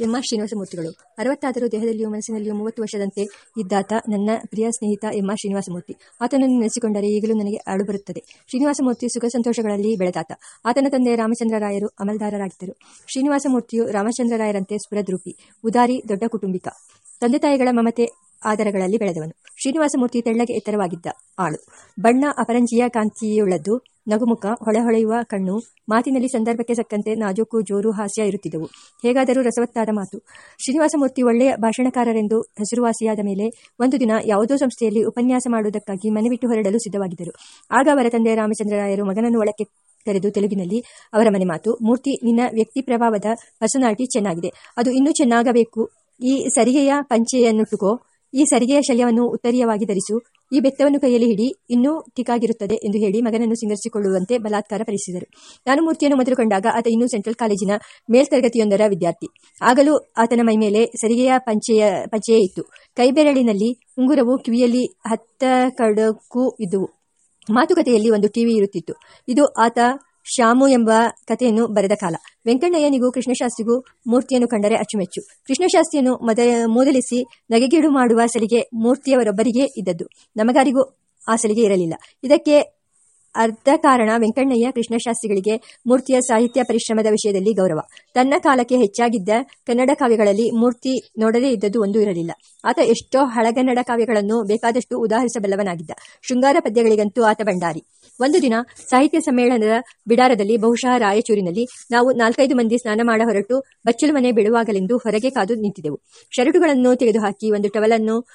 M R ಶ್ರೀನಿವಾಸಮೂರ್ತಿಗಳು. ಅರವತ್ತಾದರೂ ದೇಹದಲ್ಲಿಯೂ ಮನಸ್ಸಿನಲ್ಲಿಯೂ ಮೂವತ್ತು ವರ್ಷದಂತೆ ಇದ್ದಾತ ನನ್ನ ಪ್ರಿಯ ಸ್ನೇಹಿತ ಎಂ ಆರ್ ಶ್ರೀನಿವಾಸಮೂರ್ತಿ. ಆತನನ್ನು ನೆನೆಸಿಕೊಂಡರೆ ಈಗಲೂ ನನಗೆ ಅಳು ಬರುತ್ತದೆ. ಶ್ರೀನಿವಾಸಮೂರ್ತಿ ಸುಖ ಸಂತೋಷಗಳಲ್ಲಿ ಬೆಳೆದಾತ. ಆತನ ತಂದೆ ರಾಮಚಂದ್ರರಾಯರು ಅಮಲ್ದಾರರಾಗಿದ್ದರು. ಶ್ರೀನಿವಾಸಮೂರ್ತಿಯು ರಾಮಚಂದ್ರರಾಯರಂತೆ ಸ್ಫುರದ್ರೂಪಿ, ಉದಾರಿ, ದೊಡ್ಡ ಕುಟುಂಬಿಕ. ತಂದೆ ತಾಯಿಗಳ ಮಮತೆ ಆಧಾರಗಳಲ್ಲಿ ಬೆಳೆದವನು. ಶ್ರೀನಿವಾಸಮೂರ್ತಿ ತೆಳ್ಳಗೆ ಎತ್ತರವಾಗಿದ್ದ ಆಳು. ಬಣ್ಣ ಅಪರಂಜಿಯ ಕಾಂತಿಯುಳ್ಳದ್ದು ನಗುಮುಖ, ಹೊಳೆಹೊಳೆಯುವ ಕಣ್ಣು ಮಾತಿನಲ್ಲಿ ಸಂದರ್ಭಕ್ಕೆ ಸಕ್ಕಂತೆ ನಾಜೂಕು, ಜೋರು, ಹಾಸ್ಯ ಇರುತ್ತಿದ್ದವು. ಹೇಗಾದರೂ ರಸವತ್ತಾದ ಮಾತು. ಶ್ರೀನಿವಾಸಮೂರ್ತಿ ಒಳ್ಳೆಯ ಭಾಷಣಕಾರರೆಂದು ಹೆಸರುವಾಸಿಯಾದ ಮೇಲೆ ಒಂದು ದಿನ ಯಾವುದೋ ಸಂಸ್ಥೆಯಲ್ಲಿ ಉಪನ್ಯಾಸ ಮಾಡುವುದಕ್ಕಾಗಿ ಮನೆ ಬಿಟ್ಟು ಹೊರಡಲು ಸಿದ್ಧವಾಗಿದ್ದರು. ಆಗ ಅವರ ತಂದೆ ರಾಮಚಂದ್ರರಾಯರು ಮಗನನ್ನು ಒಳಕ್ಕೆ ಕರೆದು ತೆಲುಗಿನಲ್ಲಿ, ಅವರ ಮನೆ ಮಾತು, ಮೂರ್ತಿ ನಿನ್ನ ವ್ಯಕ್ತಿ ಪ್ರಭಾವದ ಪರ್ಸನಾಲಿಟಿ ಚೆನ್ನಾಗಿದೆ. ಅದು ಇನ್ನೂ ಚೆನ್ನಾಗಬೇಕು. ಈ ಸರಿಗೆಯ ಪಂಚೆಯನ್ನುಟ್ಟುಕೋ. ಈ ಸರಿಗೆಯ ಶಲ್ಯವನ್ನು ಉತ್ತರೀಯವಾಗಿ ಧರಿಸು. ಈ ಬೆತ್ತವನ್ನು ಕೈಯಲ್ಲಿ ಹಿಡಿ ಇನ್ನೂ ಟಿಕಾಗಿರುತ್ತದೆ ಎಂದು ಹೇಳಿ ಮಗನನ್ನು ಸಿಂಗರಿಸಿಕೊಳ್ಳುವಂತೆ ಬಲಾತ್ಕಾರ ಪಡಿಸಿದರು ನಾನು ಮೂರ್ತಿಯನ್ನು ಮೊದಲು ಕಂಡಾಗ ಆತ ಇನ್ನೂ ಸೆಂಟ್ರಲ್ ಕಾಲೇಜಿನ ಮೇಲ್ತರಗತಿಯೊಂದರ ವಿದ್ಯಾರ್ಥಿ. ಆಗಲೂ ಆತನ ಮೈ ಮೇಲೆ ಸರಿಗೆಯ ಪಂಚೆಯ, ಪಂಚೆಯೇ ಇತ್ತು. ಕೈಬೆರಳಿನಲ್ಲಿ ಉಂಗುರವು ಕಿವಿಯಲ್ಲಿ ಹತ್ತ ಕಡಕ್ಕೂ ಇದ್ದುವು. ಮಾತುಕತೆಯಲ್ಲಿ ಒಂದು ಟಿವಿ ಇರುತ್ತಿತ್ತು. ಇದು ಆತ ಶ್ಯಾಮು ಎಂಬ ಕಥೆಯನ್ನು ಬರೆದ ಕಾಲ. ವೆಂಕಣ್ಣಯ್ಯನಿಗೂ, ಕೃಷ್ಣಶಾಸ್ತ್ರಿಗೂ ಮೂರ್ತಿಯನ್ನು ಕಂಡರೆ ಅಚ್ಚುಮೆಚ್ಚು. ಕೃಷ್ಣಶಾಸ್ತ್ರಿಯನ್ನು ಮದ, ಮೂದಲಿಸಿ ನಗೆಗೀಡು ಮಾಡುವ ಸಲಿಗೆ ಮೂರ್ತಿಯವರೊಬ್ಬರಿಗೆ ಇದ್ದದ್ದು. ನಮಗಾರಿಗೂ ಆ ಸಲಿಗೆ ಇರಲಿಲ್ಲ. ಇದಕ್ಕೆ ಅರ್ಧ ಕಾರಣ ವೆಂಕಣ್ಣಯ್ಯ ಕೃಷ್ಣಶಾಸ್ತ್ರಿಗಳಿಗೆ ಮೂರ್ತಿಯ ಸಾಹಿತ್ಯ ಪರಿಶ್ರಮದ ವಿಷಯದಲ್ಲಿ ಗೌರವ. ತನ್ನ ಕಾಲಕ್ಕೆ ಹೆಚ್ಚಾಗಿದ್ದ ಕನ್ನಡ ಕಾವ್ಯಗಳಲ್ಲಿ ಮೂರ್ತಿ ನೋಡದೇ ಇದ್ದದ್ದು ಒಂದು ಇರಲಿಲ್ಲ. ಆತ ಎಷ್ಟೋ ಹಳಗನ್ನಡ ಕಾವ್ಯಗಳನ್ನು ಬೇಕಾದಷ್ಟು ಉದಾಹರಿಸಬಲ್ಲವನಾಗಿದ್ದ. ಶೃಂಗಾರ ಪದ್ಯಗಳಿಗಂತೂ ಆತ ಭಂಡಾರಿ. ಒಂದು ದಿನ ಸಾಹಿತ್ಯ ಸಮ್ಮೇಳನದ ಬಿಡಾರದಲ್ಲಿ ಬಹುಶಃ ರಾಯಚೂರಿನಲ್ಲಿ ನಾವು ನಾಲ್ಕೈದು ಮಂದಿ ಸ್ನಾನ ಮಾಡ ಹೊರಟು ಬಚ್ಚಲು ಮನೆ ಬಿಡುವಾಗಲೆಂದು ಹೊರಗೆ ಕಾದು ನಿಂತಿದ್ದೆವು ಶರಟುಗಳನ್ನು ತೆಗೆದುಹಾಕಿ ಒಂದು ಟವಲನ್ನು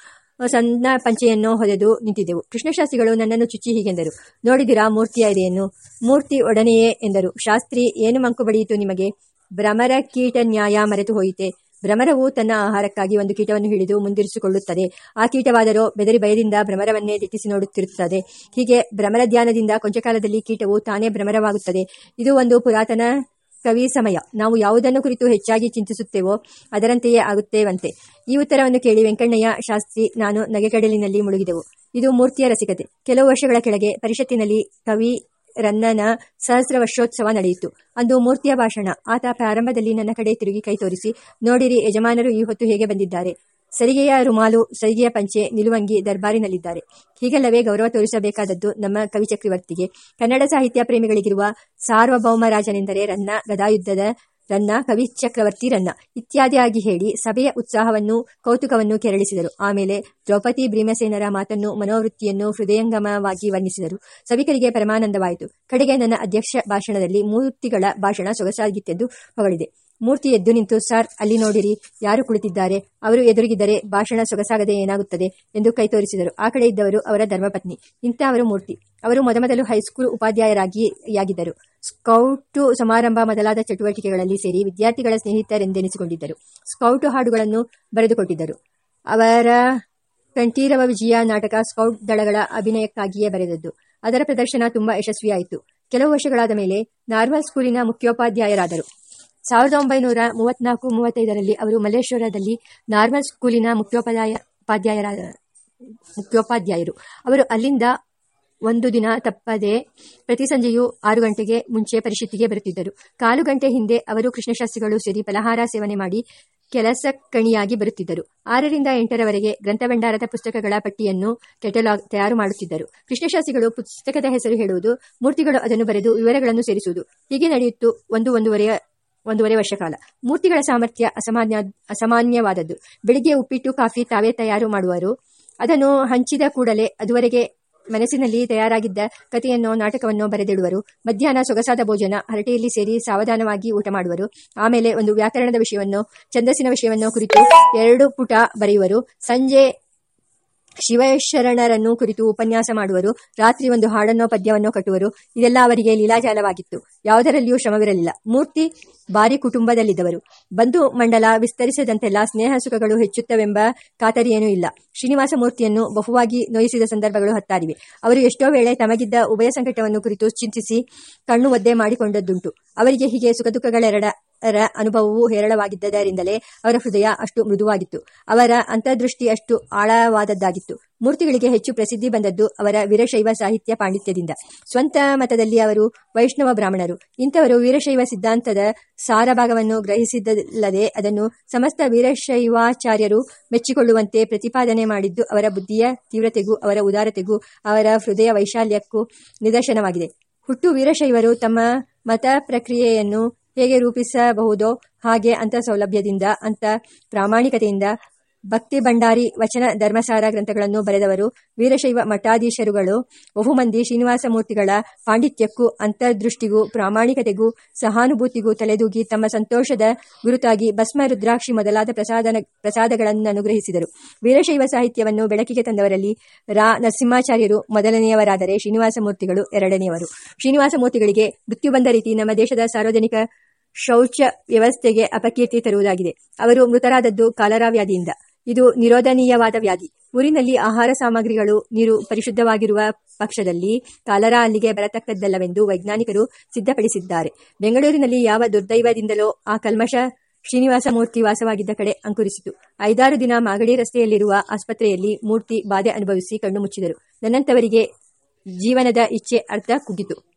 ಸಣ್ಣ ಪಂಚೆಯನ್ನು ಹೊದೆದು ನಿಂತಿದ್ದೆವು. ಕೃಷ್ಣಶಾಸ್ತ್ರಿಗಳು ನನ್ನನ್ನು ಚುಚ್ಚಿ ಹೀಗೆಂದರು. ನೋಡಿದಿರಾ ಮೂರ್ತಿಯ ಇದೆಯನ್ನು ಮೂರ್ತಿ ಒಡನೆಯೇ ಎಂದರು. ಶಾಸ್ತ್ರಿ, ಏನು ಮಂಕು ಬಡಿಯಿತು ನಿಮಗೆ? ಭ್ರಮರ ಕೀಟ ನ್ಯಾಯ ಮರೆತು ಹೋಯಿತೆ. ಭ್ರಮರವು ತನ್ನ ಆಹಾರಕ್ಕಾಗಿ ಒಂದು ಕೀಟವನ್ನು ಹಿಡಿದು ಮುಂದಿರಿಸಿಕೊಳ್ಳುತ್ತದೆ. ಆ ಕೀಟವಾದರೂ ಬೆದರಿ ಭಯದಿಂದ ಭ್ರಮರವನ್ನೇ ದಿಟ್ಟಿಸಿ ನೋಡುತ್ತಿರುತ್ತದೆ. ಹೀಗೆ ಭ್ರಮರ ಧ್ಯಾನದಿಂದ ಕೊಂಚ ಕಾಲದಲ್ಲಿ ಕೀಟವು ತಾನೇ ಭ್ರಮರವಾಗುತ್ತದೆ. ಇದು ಒಂದು ಪುರಾತನ ಕವಿ ಸಮಯ. ನಾವು ಯಾವುದನ್ನು ಕುರಿತು ಹೆಚ್ಚಾಗಿ ಚಿಂತಿಸುತ್ತೇವೋ ಅದರಂತೆಯೇ ಆಗುತ್ತೇವಂತೆ. ಈ ಉತ್ತರವನ್ನು ಕೇಳಿ ವೆಂಕಣ್ಣಯ್ಯ, ಶಾಸ್ತ್ರಿ, ನಾನು ನಗೆಗಡಲಿನಲ್ಲಿ ಮುಳುಗಿದೆವು. ಇದು ಮೂರ್ತಿಯ ರಸಿಕತೆ. ಕೆಲವು ವರ್ಷಗಳ ಕೆಳಗೆ ಪರಿಷತ್ತಿನಲ್ಲಿ ಕವಿ ರನ್ನನ ಸಹಸ್ರ ವರ್ಷೋತ್ಸವ ನಡೆಯಿತು. ಅಂದು ಮೂರ್ತಿಯ ಭಾಷಣ. ಆತ ಪ್ರಾರಂಭದಲ್ಲಿ ನನ್ನ ಕಡೆ ತಿರುಗಿ ಕೈ ತೋರಿಸಿ, ನೋಡಿರಿ, ಯಜಮಾನರು ಈ ಹೊತ್ತು ಹೇಗೆ ಬಂದಿದ್ದಾರೆ. ಸರಿಗೆಯ ರುಮಾಲು ಸರಿಗೆಯ ಪಂಚೆ ನಿಲುವಂಗಿ ದರ್ಬಾರಿನಲ್ಲಿದ್ದಾರೆ. ಹೀಗೆಲ್ಲವೇ ಗೌರವ ತೋರಿಸಬೇಕಾದದ್ದು ನಮ್ಮ ಕವಿ ಚಕ್ರವರ್ತಿಗೆ. ಕನ್ನಡ ಸಾಹಿತ್ಯ ಪ್ರೇಮಿಗಳಿಗಿರುವ ಸಾರ್ವಭೌಮ ರಾಜನೆಂದರೆ ರನ್ನ, ಗದಾಯುದ್ಧದ ರನ್ನ, ಕವಿ ಚಕ್ರವರ್ತಿ ರನ್ನ ಇತ್ಯಾದಿಯಾಗಿ ಹೇಳಿ ಸಭೆಯ ಉತ್ಸಾಹವನ್ನು, ಕೌತುಕವನ್ನು ಕೆರಳಿಸಿದರು. ಆಮೇಲೆ ದ್ರೌಪದಿ ಭೀಮಸೇನರ ಮಾತನ್ನು, ಮನೋವೃತ್ತಿಯನ್ನು ಹೃದಯಂಗಮವಾಗಿ ವರ್ಣಿಸಿದರು. ಸಭಿಕರಿಗೆ ಪರಮಾನಂದವಾಯಿತು. ಕಡೆಗೆ ನನ್ನ ಅಧ್ಯಕ್ಷ ಭಾಷಣದಲ್ಲಿ ಮೂರ್ತಿಗಳ ಭಾಷಣ ಸೊಗಸಾಗಿತ್ತೆಂದು ಹೊಗಳಿದೆ. ಮೂರ್ತಿ ಎದ್ದು ನಿಂತು, ಸರ್, ಅಲ್ಲಿ ನೋಡಿರಿ, ಯಾರು ಕುಳಿತಿದ್ದಾರೆ? ಅವರು ಎದುರುಗಿದರೆ ಭಾಷಣ ಸೊಗಸಾಗದೆ ಏನಾಗುತ್ತದೆ? ಎಂದು ಕೈ ತೋರಿಸಿದರು. ಆ ಕಡೆ ಇದ್ದವರು ಅವರ ಧರ್ಮಪತ್ನಿ. ಇಂಥ ಅವರು ಮೂರ್ತಿ. ಅವರು ಮೊದಮೊದಲು ಹೈಸ್ಕೂಲ್ ಉಪಾಧ್ಯಾಯರಾಗಿಯಾಗಿದ್ದರು. ಸ್ಕೌಟು ಸಮಾರಂಭ ಮೊದಲಾದ ಚಟುವಟಿಕೆಗಳಲ್ಲಿ ಸೇರಿ ವಿದ್ಯಾರ್ಥಿಗಳ ಸ್ನೇಹಿತರೆಂದೆನಿಸಿಕೊಂಡಿದ್ದರು. ಸ್ಕೌಟು ಹಾಡುಗಳನ್ನು ಬರೆದುಕೊಟ್ಟಿದ್ದರು. ಅವರ ಕಂಠೀರವ ವಿಜಯ ನಾಟಕ ಸ್ಕೌಟ್ ದಳಗಳ ಅಭಿನಯಕ್ಕಾಗಿಯೇ ಬರೆದದ್ದು. ಅದರ ಪ್ರದರ್ಶನ ತುಂಬಾ ಯಶಸ್ವಿಯಾಯಿತು. ಕೆಲವು ವರ್ಷಗಳಾದ ಮೇಲೆ ನಾರ್ಮಲ್ ಸ್ಕೂಲಿನ ಮುಖ್ಯೋಪಾಧ್ಯಾಯರಾದರು. ಸಾವಿರದ ಒಂಬೈನೂರ ಮೂವತ್ನಾಲ್ಕು ಮೂವತ್ತೈದರಲ್ಲಿ ಅವರು ಮಲ್ಲೇಶ್ವರದಲ್ಲಿ ನಾರ್ಮಲ್ ಸ್ಕೂಲಿನ ಮುಖ್ಯೋಪಾಧ್ಯಾಯ ಉಪಾಧ್ಯಾಯರಾದ ಮುಖ್ಯೋಪಾಧ್ಯಾಯರು. ಅವರು ಅಲ್ಲಿಂದ ಒಂದು ದಿನ ತಪ್ಪದೆ ಪ್ರತಿ ಸಂಜೆಯೂ ಆರು ಗಂಟೆಗೆ ಮುಂಚೆ ಪರಿಷತ್ತಿಗೆ ಬರುತ್ತಿದ್ದರು. ಕಾಲು ಗಂಟೆ ಹಿಂದೆ ಅವರು ಕೃಷ್ಣಶಾಸ್ತ್ರಿಗಳು ಸೇರಿ ಫಲಹಾರ ಸೇವನೆ ಮಾಡಿ ಕೆಲಸ ಕಣಿಯಾಗಿ ಬರುತ್ತಿದ್ದರು. ಆರರಿಂದ ಎಂಟರವರೆಗೆ ಗ್ರಂಥಭಂಡಾರದ ಪುಸ್ತಕಗಳ ಪಟ್ಟಿಯನ್ನು ಕೆಟಲಾಗ್ ತಯಾರು ಮಾಡುತ್ತಿದ್ದರು. ಕೃಷ್ಣಶಾಸ್ತ್ರಿಗಳು ಪುಸ್ತಕದ ಹೆಸರು ಹೇಳುವುದು, ಮೂರ್ತಿಗಳು ಅದನ್ನು ಬರೆದು ವಿವರಗಳನ್ನು ಸೇರಿಸುವುದು. ಹೀಗೆ ನಡೆಯಿತು ಒಂದು ಒಂದೂವರೆಯ ಒಂದೂವರೆ ವರ್ಷ ಕಾಲ. ಮೂರ್ತಿಗಳ ಸಾಮರ್ಥ್ಯ ಅಸಾಮಾನ್ಯ, ಅಸಾಮಾನ್ಯವಾದದ್ದು. ಬೆಳಿಗ್ಗೆ ಉಪ್ಪಿಟ್ಟು, ಕಾಫಿ ತಾವೇ ತಯಾರು ಮಾಡುವರು. ಅದನ್ನು ಹಂಚಿದ ಕೂಡಲೇ ಅದುವರೆಗೆ ಮನಸ್ಸಿನಲ್ಲಿ ತಯಾರಾಗಿದ್ದ ಕಥೆಯನ್ನು, ನಾಟಕವನ್ನು ಬರೆದಿಡುವರು. ಮಧ್ಯಾಹ್ನ ಸೊಗಸಾದ ಭೋಜನ, ಹರಟೆಯಲ್ಲಿ ಸೇರಿ ಸಾವಧಾನವಾಗಿ ಊಟ ಮಾಡುವರು. ಆಮೇಲೆ ಒಂದು ವ್ಯಾಕರಣದ ವಿಷಯವನ್ನು, ಛಂದಸ್ಸಿನ ವಿಷಯವನ್ನು ಕುರಿತು ಎರಡು ಪುಟ ಬರೆಯುವರು. ಸಂಜೆ ಶಿವಶರಣರನ್ನು ಕುರಿತು ಉಪನ್ಯಾಸ ಮಾಡುವರು, ರಾತ್ರಿ ಒಂದು ಹಾಡನ್ನೋ ಪದ್ಯವನ್ನೋ ಕಟ್ಟುವರು, ಇದೆಲ್ಲ ಅವರಿಗೆ ಲೀಲಾಜಾಲವಾಗಿತ್ತು. ಯಾವುದರಲ್ಲಿಯೂ ಶ್ರಮವಿರಲಿಲ್ಲ. ಮೂರ್ತಿ ಬಾರಿ ಕುಟುಂಬದಲ್ಲಿದ್ದವರು. ಬಂಧು ಮಂಡಲ ವಿಸ್ತರಿಸದಂತೆಲ್ಲ ಸ್ನೇಹ ಸುಖಗಳು ಹೆಚ್ಚುತ್ತವೆಂಬ ಖಾತರಿಯೇನೂ ಇಲ್ಲ. ಶ್ರೀನಿವಾಸ ಮೂರ್ತಿಯನ್ನು ಬಹುವಾಗಿ ನೋಯಿಸಿದ ಸಂದರ್ಭಗಳು ಹತ್ತಾರಿವೆ. ಅವರು ಎಷ್ಟೋ ವೇಳೆ ತಮಗಿದ್ದ ಉಭಯ ಸಂಕಟವನ್ನು ಕುರಿತು ಚಿಂತಿಸಿ ಕಣ್ಣು ಒದ್ದೆ ಮಾಡಿಕೊಂಡದ್ದುಂಟು. ಅವರಿಗೆ ಹೀಗೆ ಸುಖ ದುಃಖಗಳೆರಡ ರ ಅನುಭವವು ಹೇರಳವಾಗಿದ್ದರಿಂದಲೇ ಅವರ ಹೃದಯ ಅಷ್ಟು ಮೃದುವಾಗಿತ್ತು. ಅವರ ಅಂತರ್ದೃಷ್ಟಿ ಅಷ್ಟು ಆಳವಾದದ್ದಾಗಿತ್ತು. ಮೂರ್ತಿಗಳಿಗೆ ಹೆಚ್ಚು ಪ್ರಸಿದ್ಧಿ ಬಂದದ್ದು ಅವರ ವೀರಶೈವ ಸಾಹಿತ್ಯ ಪಾಂಡಿತ್ಯದಿಂದ. ಸ್ವಂತ ಮತದಲ್ಲಿ ಅವರು ವೈಷ್ಣವ ಬ್ರಾಹ್ಮಣರು. ಇಂಥವರು ವೀರಶೈವ ಸಿದ್ಧಾಂತದ ಸಾರಭಾಗವನ್ನು ಗ್ರಹಿಸಿದ್ದಲ್ಲದೆ ಅದನ್ನು ಸಮಸ್ತ ವೀರಶೈವಾಚಾರ್ಯರು ಮೆಚ್ಚಿಕೊಳ್ಳುವಂತೆ ಪ್ರತಿಪಾದನೆ ಮಾಡಿದ್ದು ಅವರ ಬುದ್ಧಿಯ ತೀವ್ರತೆಗೂ ಅವರ ಉದಾರತೆಗೂ ಅವರ ಹೃದಯ ವೈಶಾಲ್ಯಕ್ಕೂ ನಿದರ್ಶನವಾಗಿದೆ. ಹುಟ್ಟು ವೀರಶೈವರು ತಮ್ಮ ಮತ ಪ್ರಕ್ರಿಯೆಯನ್ನು ಹೇಗೆ ರೂಪಿಸಬಹುದೋ ಹಾಗೆ ಅಂತ ಸೌಲಭ್ಯದಿಂದ ಅಂತ ಪ್ರಾಮಾಣಿಕತೆಯಿಂದ ಭಕ್ತಿ ಭಂಡಾರಿ ವಚನ ಧರ್ಮಸಾರ ಗ್ರಂಥಗಳನ್ನು ಬರೆದವರು, ವೀರಶೈವ ಮಠಾಧೀಶರುಗಳು, ಬಹುಮಂದಿ ಶ್ರೀನಿವಾಸ ಮೂರ್ತಿಗಳ ಪಾಂಡಿತ್ಯಕ್ಕೂ ಅಂತರ್ದೃಷ್ಟಿಗೂ ಪ್ರಾಮಾಣಿಕತೆಗೂ ಸಹಾನುಭೂತಿಗೂ ತಲೆದೂಗಿ ತಮ್ಮ ಸಂತೋಷದ ಗುರುತಾಗಿ ಭಸ್ಮ ರುದ್ರಾಕ್ಷಿ ಮೊದಲಾದ ಪ್ರಸಾದನ ಪ್ರಸಾದಗಳನ್ನು ಅನುಗ್ರಹಿಸಿದರು ವೀರಶೈವ ಸಾಹಿತ್ಯವನ್ನು ಬೆಳಕಿಗೆ ತಂದವರಲ್ಲಿ ರಾ. ನರಸಿಂಹಾಚಾರ್ಯರು, ಮೊದಲನೆಯವರಾದರೆ ಶ್ರೀನಿವಾಸ ಮೂರ್ತಿಗಳು ಎರಡನೆಯವರು. ಶ್ರೀನಿವಾಸ ಮೂರ್ತಿಗಳಿಗೆ ಮೃತ್ಯು ಬಂದ ರೀತಿ ನಮ್ಮ ದೇಶದ ಸಾರ್ವಜನಿಕ ಶೌಚ ವ್ಯವಸ್ಥೆಗೆ ಅಪಕೀರ್ತಿ ತರುವುದಾಗಿದೆ. ಅವರು ಮೃತರಾದದ್ದು ಕಾಲರಾ ವ್ಯಾಧಿಯಿಂದ ಇದು ನಿರೋಧನೀಯವಾದ ವ್ಯಾಧಿ. ಊರಿನಲ್ಲಿ ಆಹಾರ ಸಾಮಗ್ರಿಗಳು, ನೀರು ಪರಿಶುದ್ಧವಾಗಿರುವ ಪಕ್ಷದಲ್ಲಿ ಕಾಲರಾ ಅಲ್ಲಿಗೆ ಬರತಕ್ಕದ್ದಲ್ಲವೆಂದು ವೈಜ್ಞಾನಿಕರು ಸಿದ್ಧಪಡಿಸಿದ್ದಾರೆ. ಬೆಂಗಳೂರಿನಲ್ಲಿ ಯಾವ ದುರ್ದೈವದಿಂದಲೋ ಆ ಕಲ್ಮಶ ಶ್ರೀನಿವಾಸ ಮೂರ್ತಿ ವಾಸವಾಗಿದ್ದ ಕಡೆ ಅಂಕುರಿಸಿತು. ಐದಾರು ದಿನ ಮಾಗಡಿ ರಸ್ತೆಯಲ್ಲಿರುವ ಆಸ್ಪತ್ರೆಯಲ್ಲಿ ಮೂರ್ತಿ ಬಾಧೆ ಅನುಭವಿಸಿ ಕಣ್ಣು ಮುಚ್ಚಿದರು. ನನ್ನಂತವರಿಗೆ ಜೀವನದ ಇಚ್ಛೆ ಅರ್ಥ ಕುಗ್ಗಿತು.